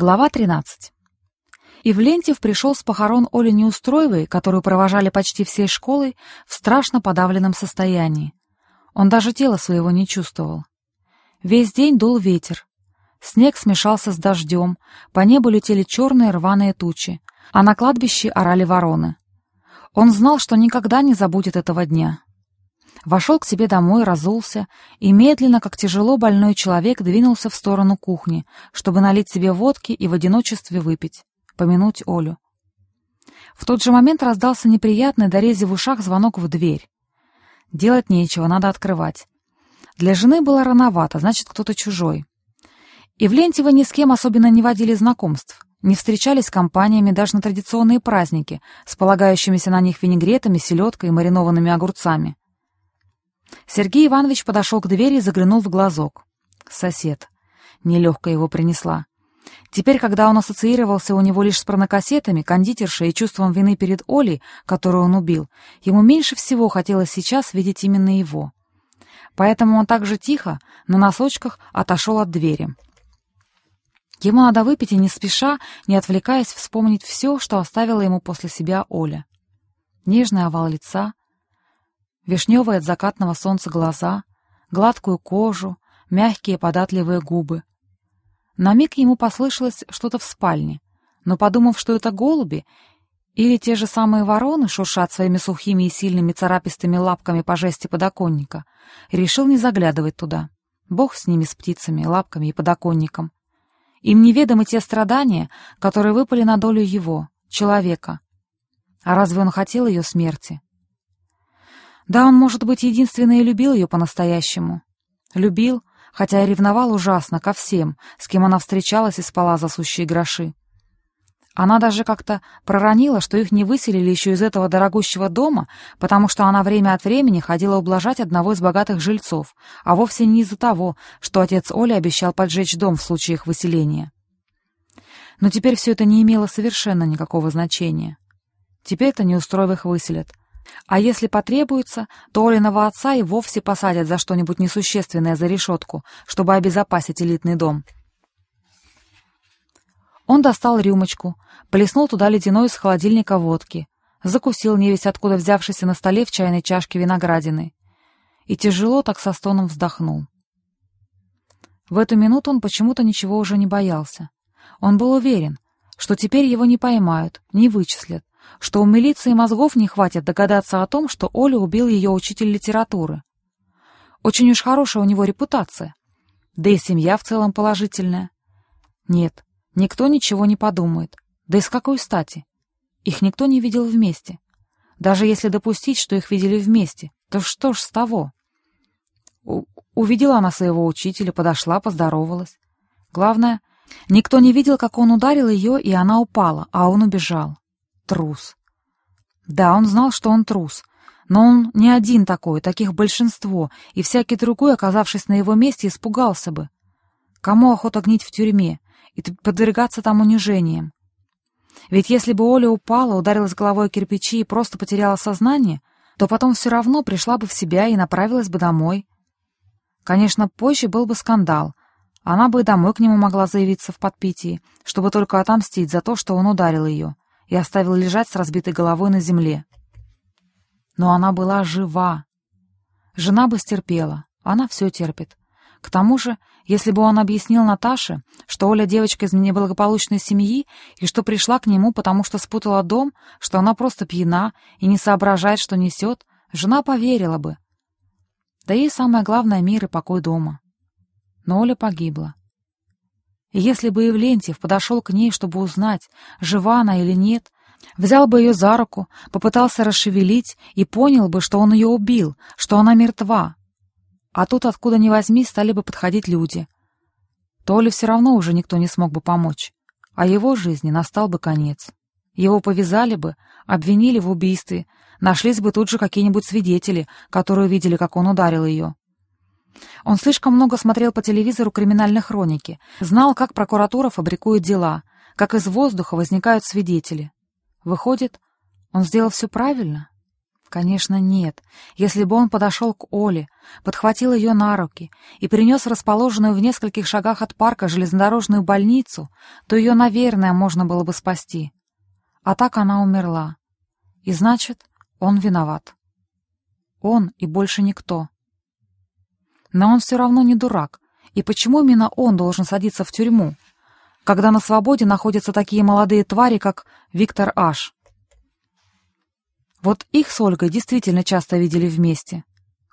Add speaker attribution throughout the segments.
Speaker 1: Глава 13. Ивлентьев пришел с похорон Оли Неустроевой, которую провожали почти всей школой, в страшно подавленном состоянии. Он даже тела своего не чувствовал. Весь день дул ветер. Снег смешался с дождем, по небу летели черные рваные тучи, а на кладбище орали вороны. Он знал, что никогда не забудет этого дня. Вошел к себе домой, разулся и медленно, как тяжело больной человек, двинулся в сторону кухни, чтобы налить себе водки и в одиночестве выпить, помянуть Олю. В тот же момент раздался неприятный, дорезе в ушах звонок в дверь. Делать нечего, надо открывать. Для жены было рановато, значит, кто-то чужой. И в Лентьево ни с кем особенно не водили знакомств, не встречались компаниями даже на традиционные праздники с полагающимися на них винегретами, селедкой и маринованными огурцами. Сергей Иванович подошел к двери и заглянул в глазок. Сосед. Нелегко его принесла. Теперь, когда он ассоциировался у него лишь с порнокассетами, кондитершей и чувством вины перед Олей, которую он убил, ему меньше всего хотелось сейчас видеть именно его. Поэтому он так же тихо, на носочках, отошел от двери. Ему надо выпить и не спеша, не отвлекаясь, вспомнить все, что оставила ему после себя Оля. Нежный овал лица, вишневые от закатного солнца глаза, гладкую кожу, мягкие податливые губы. На миг ему послышалось что-то в спальне, но, подумав, что это голуби или те же самые вороны шуршат своими сухими и сильными царапистыми лапками по жести подоконника, решил не заглядывать туда. Бог с ними, с птицами, лапками и подоконником. Им неведомы те страдания, которые выпали на долю его, человека. А разве он хотел ее смерти? Да, он, может быть, единственный и любил ее по-настоящему. Любил, хотя и ревновал ужасно ко всем, с кем она встречалась и спала за сущие гроши. Она даже как-то проронила, что их не выселили еще из этого дорогущего дома, потому что она время от времени ходила ублажать одного из богатых жильцов, а вовсе не из-за того, что отец Оли обещал поджечь дом в случае их выселения. Но теперь все это не имело совершенно никакого значения. Теперь-то неустроевых выселят, а если потребуется, то Олиного отца и вовсе посадят за что-нибудь несущественное за решетку, чтобы обезопасить элитный дом. Он достал рюмочку, плеснул туда ледяной из холодильника водки, закусил невесть откуда взявшийся на столе в чайной чашке виноградины и тяжело так со стоном вздохнул. В эту минуту он почему-то ничего уже не боялся. Он был уверен, что теперь его не поймают, не вычислят, что у милиции мозгов не хватит догадаться о том, что Оля убил ее учитель литературы. Очень уж хорошая у него репутация. Да и семья в целом положительная. Нет, никто ничего не подумает. Да и с какой стати? Их никто не видел вместе. Даже если допустить, что их видели вместе, то что ж с того? У увидела она своего учителя, подошла, поздоровалась. Главное, никто не видел, как он ударил ее, и она упала, а он убежал. Трус. Да, он знал, что он трус. Но он не один такой, таких большинство, и всякий другой, оказавшись на его месте, испугался бы. Кому охота гнить в тюрьме и подвергаться там унижениям? Ведь если бы Оля упала, ударилась головой о кирпичи и просто потеряла сознание, то потом все равно пришла бы в себя и направилась бы домой. Конечно, позже был бы скандал. Она бы и домой к нему могла заявиться в подпитии, чтобы только отомстить за то, что он ударил ее и оставил лежать с разбитой головой на земле. Но она была жива. Жена бы стерпела, она все терпит. К тому же, если бы он объяснил Наташе, что Оля девочка из неблагополучной семьи и что пришла к нему, потому что спутала дом, что она просто пьяна и не соображает, что несет, жена поверила бы. Да ей самое главное — мир и покой дома. Но Оля погибла. Если бы Евлентьев подошел к ней, чтобы узнать, жива она или нет, взял бы ее за руку, попытался расшевелить и понял бы, что он ее убил, что она мертва. А тут, откуда ни возьми, стали бы подходить люди. То ли все равно уже никто не смог бы помочь, а его жизни настал бы конец. Его повязали бы, обвинили в убийстве, нашлись бы тут же какие-нибудь свидетели, которые видели, как он ударил ее. Он слишком много смотрел по телевизору криминальной хроники, знал, как прокуратура фабрикует дела, как из воздуха возникают свидетели. Выходит, он сделал все правильно? Конечно, нет. Если бы он подошел к Оле, подхватил ее на руки и принес расположенную в нескольких шагах от парка железнодорожную больницу, то ее, наверное, можно было бы спасти. А так она умерла. И значит, он виноват. Он и больше никто. Но он все равно не дурак. И почему именно он должен садиться в тюрьму, когда на свободе находятся такие молодые твари, как Виктор Аш? Вот их с Ольгой действительно часто видели вместе.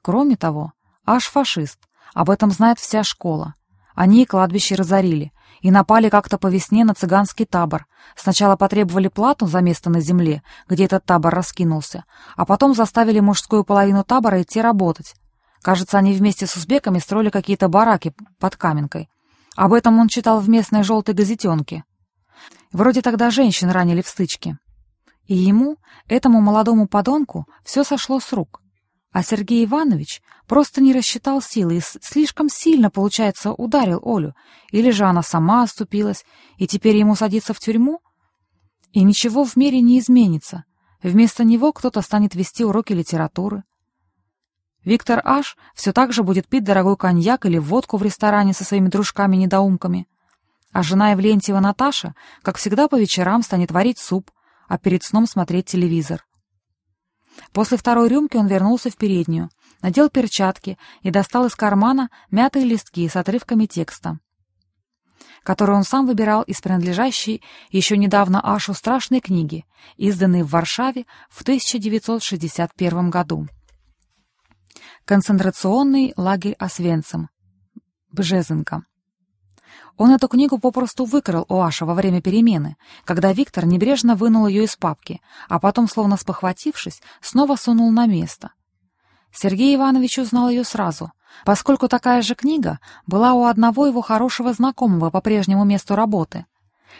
Speaker 1: Кроме того, Аш фашист, об этом знает вся школа. Они и кладбище разорили, и напали как-то по весне на цыганский табор. Сначала потребовали плату за место на земле, где этот табор раскинулся, а потом заставили мужскую половину табора идти работать. Кажется, они вместе с узбеками строили какие-то бараки под Каменкой. Об этом он читал в местной желтой газетенке. Вроде тогда женщин ранили в стычке. И ему, этому молодому подонку, все сошло с рук. А Сергей Иванович просто не рассчитал силы и слишком сильно, получается, ударил Олю. Или же она сама оступилась, и теперь ему садиться в тюрьму? И ничего в мире не изменится. Вместо него кто-то станет вести уроки литературы. Виктор Аш все так же будет пить дорогой коньяк или водку в ресторане со своими дружками-недоумками. А жена Евлентьева Наташа, как всегда по вечерам, станет варить суп, а перед сном смотреть телевизор. После второй рюмки он вернулся в переднюю, надел перчатки и достал из кармана мятые листки с отрывками текста, которые он сам выбирал из принадлежащей еще недавно Ашу страшной книги, изданной в Варшаве в 1961 году. Концентрационный лагерь Освенцим. Бжезенко. Он эту книгу попросту выкрал у Аша во время перемены, когда Виктор небрежно вынул ее из папки, а потом, словно спохватившись, снова сунул на место. Сергей Иванович узнал ее сразу, поскольку такая же книга была у одного его хорошего знакомого по прежнему месту работы.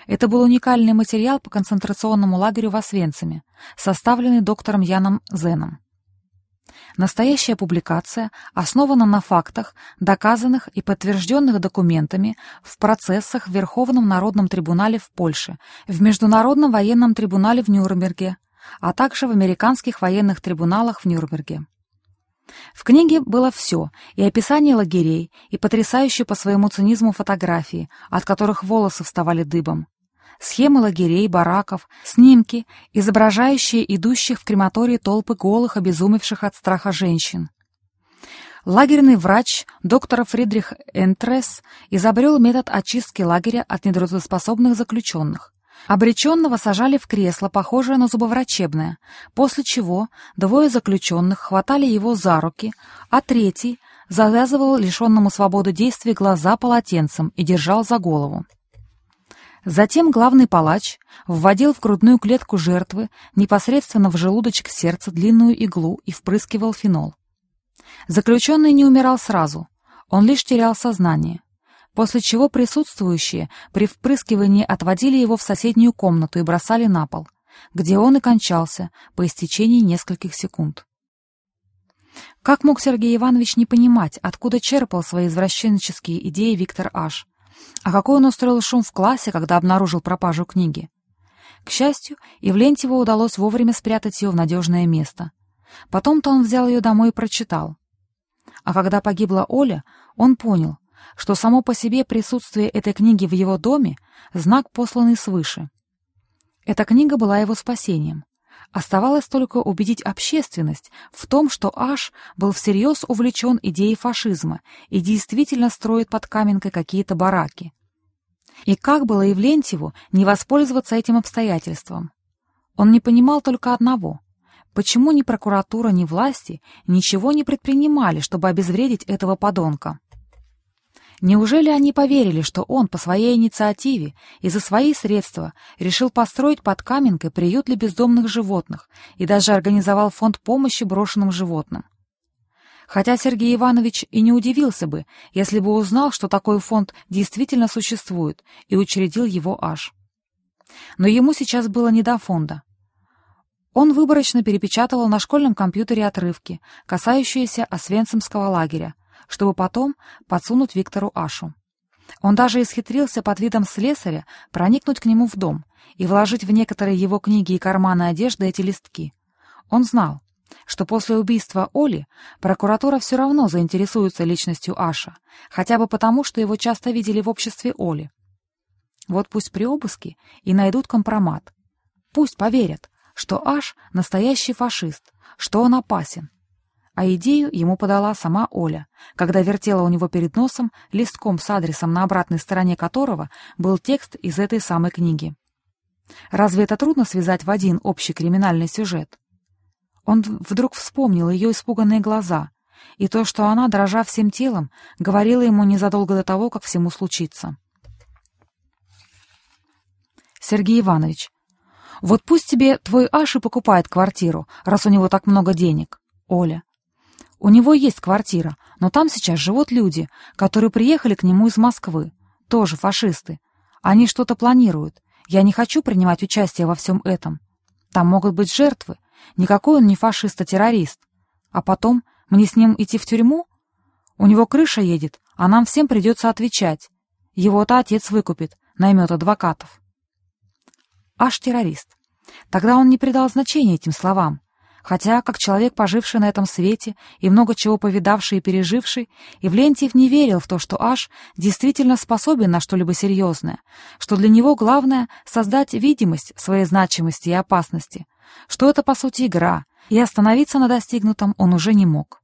Speaker 1: Это был уникальный материал по концентрационному лагерю в Освенциме, составленный доктором Яном Зеном. Настоящая публикация основана на фактах, доказанных и подтвержденных документами в процессах в Верховном народном трибунале в Польше, в Международном военном трибунале в Нюрнберге, а также в американских военных трибуналах в Нюрнберге. В книге было все, и описание лагерей, и потрясающие по своему цинизму фотографии, от которых волосы вставали дыбом схемы лагерей, бараков, снимки, изображающие идущих в крематории толпы голых, обезумевших от страха женщин. Лагерный врач доктор Фридрих Энтрес изобрел метод очистки лагеря от нетрудоспособных заключенных. Обреченного сажали в кресло, похожее на зубоврачебное, после чего двое заключенных хватали его за руки, а третий завязывал лишенному свободы действий глаза полотенцем и держал за голову. Затем главный палач вводил в грудную клетку жертвы непосредственно в желудочек сердца длинную иглу и впрыскивал фенол. Заключенный не умирал сразу, он лишь терял сознание, после чего присутствующие при впрыскивании отводили его в соседнюю комнату и бросали на пол, где он и кончался по истечении нескольких секунд. Как мог Сергей Иванович не понимать, откуда черпал свои извращенческие идеи Виктор Аш, а какой он устроил шум в классе, когда обнаружил пропажу книги? К счастью, Ивлентьеву удалось вовремя спрятать ее в надежное место. Потом-то он взял ее домой и прочитал. А когда погибла Оля, он понял, что само по себе присутствие этой книги в его доме — знак, посланный свыше. Эта книга была его спасением. Оставалось только убедить общественность в том, что Аш был всерьез увлечен идеей фашизма и действительно строит под Каменкой какие-то бараки. И как было Евлентьеву не воспользоваться этим обстоятельством? Он не понимал только одного. Почему ни прокуратура, ни власти ничего не предпринимали, чтобы обезвредить этого подонка? Неужели они поверили, что он по своей инициативе и за свои средства решил построить под Каменкой приют для бездомных животных и даже организовал фонд помощи брошенным животным? Хотя Сергей Иванович и не удивился бы, если бы узнал, что такой фонд действительно существует, и учредил его аж. Но ему сейчас было не до фонда. Он выборочно перепечатывал на школьном компьютере отрывки, касающиеся Освенцимского лагеря, чтобы потом подсунуть Виктору Ашу. Он даже исхитрился под видом слесаря проникнуть к нему в дом и вложить в некоторые его книги и карманы одежды эти листки. Он знал, что после убийства Оли прокуратура все равно заинтересуется личностью Аша, хотя бы потому, что его часто видели в обществе Оли. Вот пусть при обыске и найдут компромат. Пусть поверят, что Аш — настоящий фашист, что он опасен. А идею ему подала сама Оля, когда вертела у него перед носом листком с адресом, на обратной стороне которого был текст из этой самой книги. Разве это трудно связать в один общий криминальный сюжет? Он вдруг вспомнил ее испуганные глаза и то, что она, дрожа всем телом, говорила ему незадолго до того, как всему случится. Сергей Иванович, вот пусть тебе твой Аши покупает квартиру, раз у него так много денег. Оля. У него есть квартира, но там сейчас живут люди, которые приехали к нему из Москвы. Тоже фашисты. Они что-то планируют. Я не хочу принимать участие во всем этом. Там могут быть жертвы, Никакой он не фашист, а террорист. А потом мне с ним идти в тюрьму? У него крыша едет, а нам всем придется отвечать. Его-то отец выкупит, наймет адвокатов. Аж террорист. Тогда он не придал значения этим словам. Хотя, как человек, поживший на этом свете и много чего повидавший и переживший, Ивлентьев не верил в то, что Аш действительно способен на что-либо серьезное, что для него главное — создать видимость своей значимости и опасности, что это, по сути, игра, и остановиться на достигнутом он уже не мог.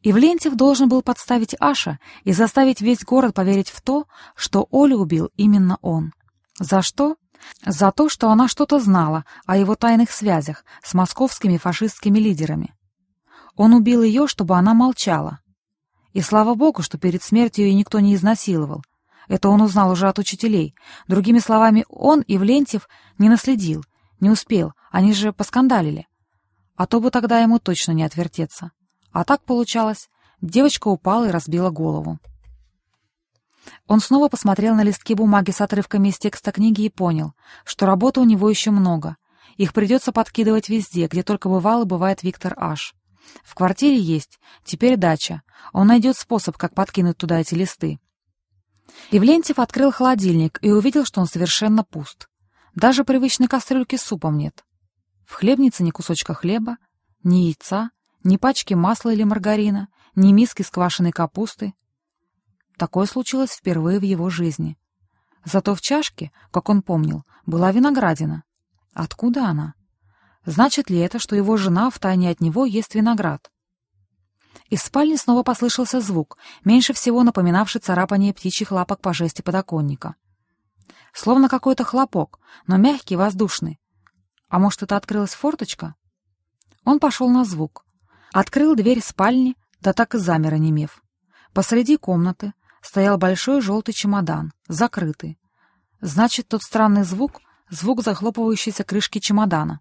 Speaker 1: Ивлентьев должен был подставить Аша и заставить весь город поверить в то, что Олю убил именно он. За что? За то, что она что-то знала о его тайных связях с московскими фашистскими лидерами. Он убил ее, чтобы она молчала. И слава богу, что перед смертью ее никто не изнасиловал. Это он узнал уже от учителей. Другими словами, он, Ивлентьев, не наследил, не успел, они же поскандалили. А то бы тогда ему точно не отвертеться. А так получалось. Девочка упала и разбила голову. Он снова посмотрел на листки бумаги с отрывками из текста книги и понял, что работы у него еще много. Их придется подкидывать везде, где только бывал и бывает Виктор Аш. В квартире есть, теперь дача. Он найдет способ, как подкинуть туда эти листы. Ивлентьев открыл холодильник и увидел, что он совершенно пуст. Даже привычной кастрюльки с супом нет. В хлебнице ни кусочка хлеба, ни яйца, ни пачки масла или маргарина, ни миски с квашеной капустой. Такое случилось впервые в его жизни. Зато в чашке, как он помнил, была виноградина. Откуда она? Значит ли это, что его жена втайне от него ест виноград? Из спальни снова послышался звук, меньше всего напоминавший царапание птичьих лапок по жести подоконника. Словно какой-то хлопок, но мягкий, воздушный. А может, это открылась форточка? Он пошел на звук. Открыл дверь спальни, да так и замер, онемев. Посреди комнаты стоял большой желтый чемодан, закрытый. Значит, тот странный звук — звук захлопывающейся крышки чемодана.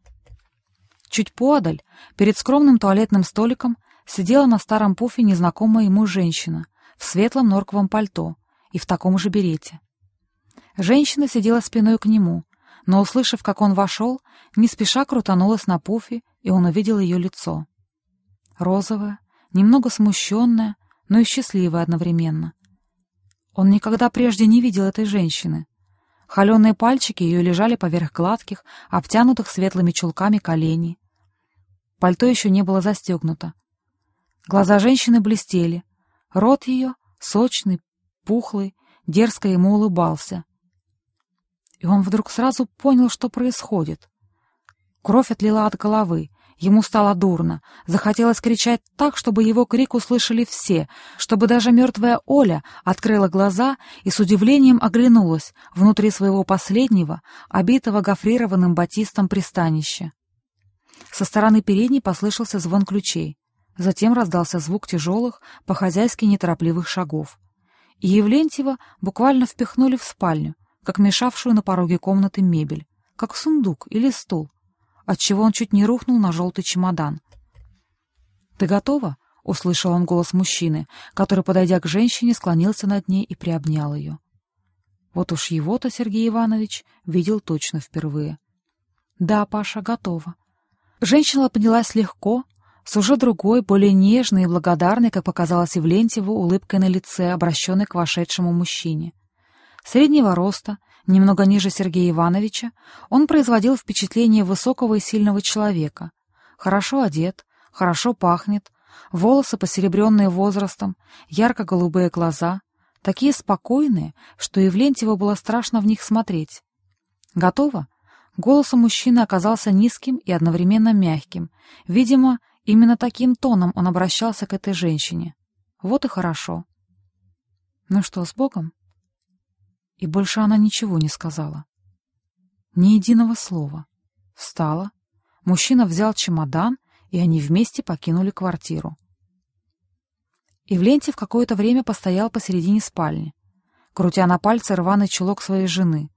Speaker 1: Чуть поодаль, перед скромным туалетным столиком, сидела на старом пуфе незнакомая ему женщина в светлом норковом пальто и в таком же берете. Женщина сидела спиной к нему, но, услышав, как он вошел, не спеша крутанулась на пуфе, и он увидел ее лицо. Розовое, немного смущенное, но и счастливое одновременно. Он никогда прежде не видел этой женщины. Холеные пальчики ее лежали поверх гладких, обтянутых светлыми чулками коленей. Пальто еще не было застегнуто. Глаза женщины блестели. Рот ее, сочный, пухлый, дерзко ему улыбался — и он вдруг сразу понял, что происходит. Кровь отлила от головы, ему стало дурно, захотелось кричать так, чтобы его крик услышали все, чтобы даже мертвая Оля открыла глаза и с удивлением оглянулась внутри своего последнего, обитого гофрированным батистом пристанища. Со стороны передней послышался звон ключей. Затем раздался звук тяжелых, по-хозяйски неторопливых шагов. И Евлентьева буквально впихнули в спальню, как мешавшую на пороге комнаты мебель, как сундук или стул, отчего он чуть не рухнул на желтый чемодан. «Ты готова?» — услышал он голос мужчины, который, подойдя к женщине, склонился над ней и приобнял ее. Вот уж его-то Сергей Иванович видел точно впервые. «Да, Паша, готова». Женщина поднялась легко, с уже другой, более нежной и благодарной, как показалось Евлентьеву, улыбкой на лице, обращенной к вошедшему мужчине. Среднего роста, немного ниже Сергея Ивановича, он производил впечатление высокого и сильного человека. хорошо одет, хорошо пахнет, волосы посеребренные возрастом, ярко-голубые глаза, такие спокойные, что Евлентьеву было страшно в них смотреть. «Готово?» Голос у мужчины оказался низким и одновременно мягким. Видимо, именно таким тоном он обращался к этой женщине. Вот и хорошо. «Ну что, с Богом?» И больше она ничего не сказала. Ни единого слова. Встала. Мужчина взял чемодан, и они вместе покинули квартиру. Ивлентьев какое-то время постоял посередине спальни, крутя на пальце рваный чулок своей жены.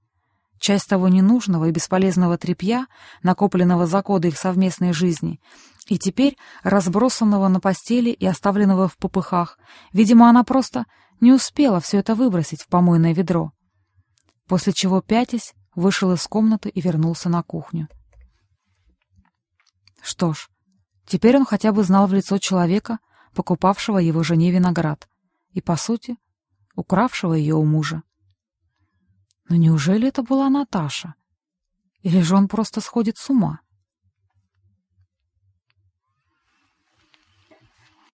Speaker 1: Часть того ненужного и бесполезного тряпья, накопленного за годы их совместной жизни, и теперь разбросанного на постели и оставленного в попыхах, видимо, она просто не успела все это выбросить в помойное ведро. После чего, пятясь, вышел из комнаты и вернулся на кухню. Что ж, теперь он хотя бы знал в лицо человека, покупавшего его жене виноград, и, по сути, укравшего ее у мужа. Но неужели это была Наташа? Или же он просто сходит с ума?